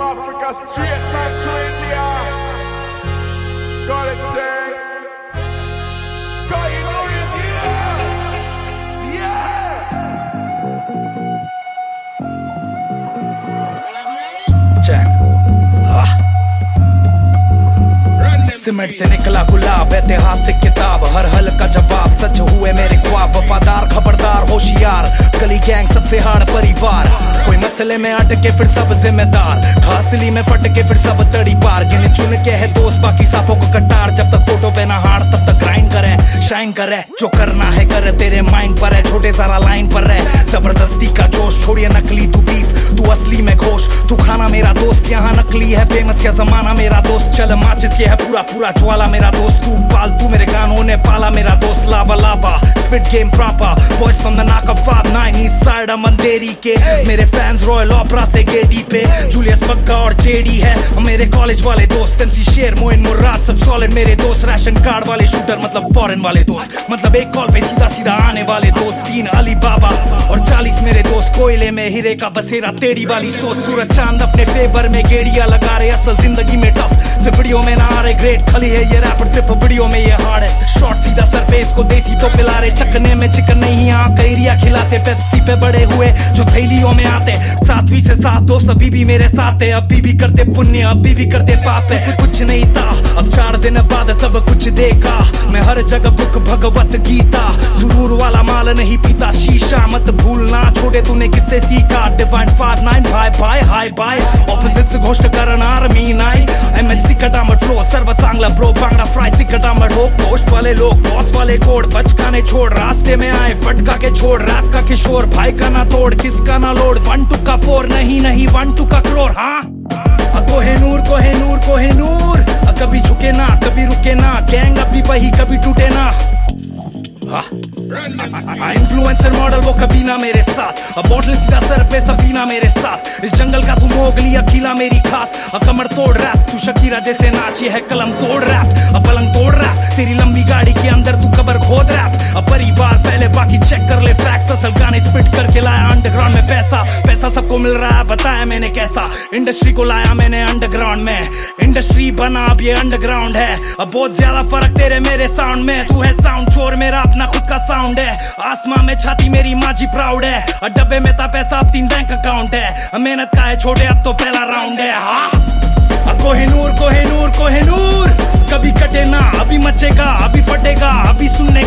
From Africa straight back to India. Got it, say. Got you know it's yeah. Yeah. Check cement से निकला गुलाब ऐतिहासिक किताब हर हल का जवाब सच हुए मेरे ख्वाब वफादार खबरदार होशियार गली गैंग सबसे हार्ड परिवार मसले में अटके फिर सब जिम्मेदार। खासली में फट के फिर सब तड़ी पार। गिन चुन के है दोस्त, बाकी साफों को कटार। जब तक फ़ोटो पे ना हार, तब तक ग्राइंड करे शाइन करे। जो करना है कर, तेरे माइंड पर है। छोटे सारा लाइन पर रहे। ज़बरदस्ती का जोश, छोड़िए नकली तू बीफ तू असली में घोष। तू खाना मेरा दोस्त, यहाँ नकली है। फ़ेमस क्या जमाना मेरा दोस्त। चल माचिस, ये है पूरा पूरा ज्वाला मेरा दोस्त। तू पाल तू मेरे गानों ने पाला मेरा दोस्त। Lava lava. Spit game proper boys from the नाक ऑफ़ फाद नाइन ईस्ट साइड मंदेरी के मेरे फैंस रॉयल ओपरा से गेडी पे. जूलियस बग्गा और जेडी है. और मेरे कॉलेज वाले दोस्त एमसी शेर मोइन मुर्राद सब सॉलिड मेरे दोस्त. राशन कार्ड वाले शूटर मतलब फॉरेन वाले दोस्त. मतलब एक कॉल पे सीधा सीधा आने वाले दोस्त. तीन अली बाबा और चालीस मेरे दोस्त. कोयले में हीरे का बसेरा टेढ़ी वाली सोच. सूरज चाँद अपने फेवर में गेड़िया लगा रहे. असल ज़िंदगी में टफ वीडियो में ना आ रहे ग्रेट खली है ये रैपर सिर्फ़ वीडियो में ये हार्ड है। शॉर्ट सीधा सर पे इसको देसी तो पिला रहे चकने में चिकन नहीं यहाँ कैरिया खिलाते पेप्सी पे बड़े हुए जो थैलियों में आते। सातवीं से सात दोस्त अभी भी मेरे साथ है, अभी भी करते पुण्य, अभी भी करते पाप है। कुछ नहीं था, अब चार दिन बाद सब कुछ देखा। मैं हर जगह बुक, भगवत गीता। वाला नहीं पीता, शीशा मत भूलना। छोटे तूने किससे सीखा? डिवाइन फाइव नाइन भाई भाई हाय बाय ऑपोजिट घोष्ट करणार मी नाही एम तिकट आंबट फ्लो सर्व चांगला ब्रो बांगडा फ्राय आंबट हो पोस्ट वाले लोग बॉस वाले कोड, बचकाने छोड़, रास्ते में आए, फटका के छोड़ रात का किशोर, भाई का ना तोड़, किसका ना लोड? वन टू का फोर नहीं नहीं वन टू का करोड़ हाँ? कोहेनूर कोहेनूर कोहेनूर कभी झुके ना, कभी रुके ना गैंग अभी वही कभी टूटे ना। इन्फ्लुएंसर मॉडल वो कभी ना मेरे साथ। अब बॉटल सीधा सर पे सफीना मेरे साथ। इस जंगल का तू मोगली अकेला मेरी खास। कमर तोड़ रैप, तू शकीरा जैसे नाची है कलम तोड़ रैप। अब पलंग तोड़ रैप, तेरी लंबी गाड़ी के अंदर तू परिवार, पहले बाकी चेक कर ले फैक्स असल गाने स्पिट करके लाया अंडरग्राउंड में पैसा। पैसा सबको मिल रहा है, बताया मैंने कैसा। इंडस्ट्री को लाया मैंने अंडरग्राउंड में। इंडस्ट्री बना, अब ये अंडरग्राउंड है। अब बहुत ज़्यादा फ़र्क तेरे मेरे साउंड में। तू है साउंड चोर, मेरा अपना खुद का साउंड है। आसमां में छाती मेरी माँ जी प्राउड है। और डब्बे में था पैसा, अब तीन बैंक अकाउंट है। मेहनत का है छोटे, अब तो पहला राउंड है। हाँ। कोहिनूर कोहिनूर कोहिनूर कभी कटे ना, अभी मचेगा, अभी फटेगा, अभी सुनने